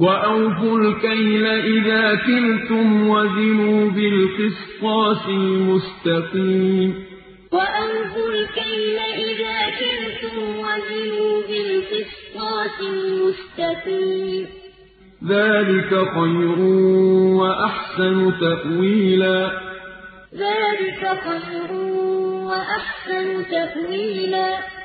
وَأَوْفُوا الْكَيْلَ إِذَا كِلْتُمْ وَزِنُوا بِالْقِسْطَاسِ الْمُسْتَقِيمِ. وَأَوْفُوا الْكَيْلَ إِذَا كِلْتُمْ وَزِنُوا بِالْقِسْطَاسِ الْمُسْتَقِيمِ. ذَٰلِكَ خَيْرٌ وَأَحْسَنُ تَأْوِيلًا. ذَٰلِكَ خَيْرٌ وَأَحْسَنُ تَأْوِيلًا.